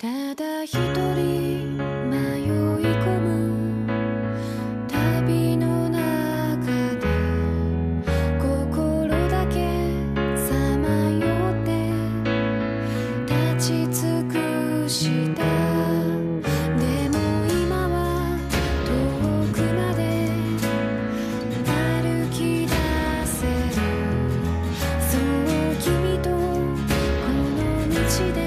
ただ一人迷い込む。旅の中で心だけさまよって立ち尽くした。でも今は遠くまで歩き出せる。そう君とこの道で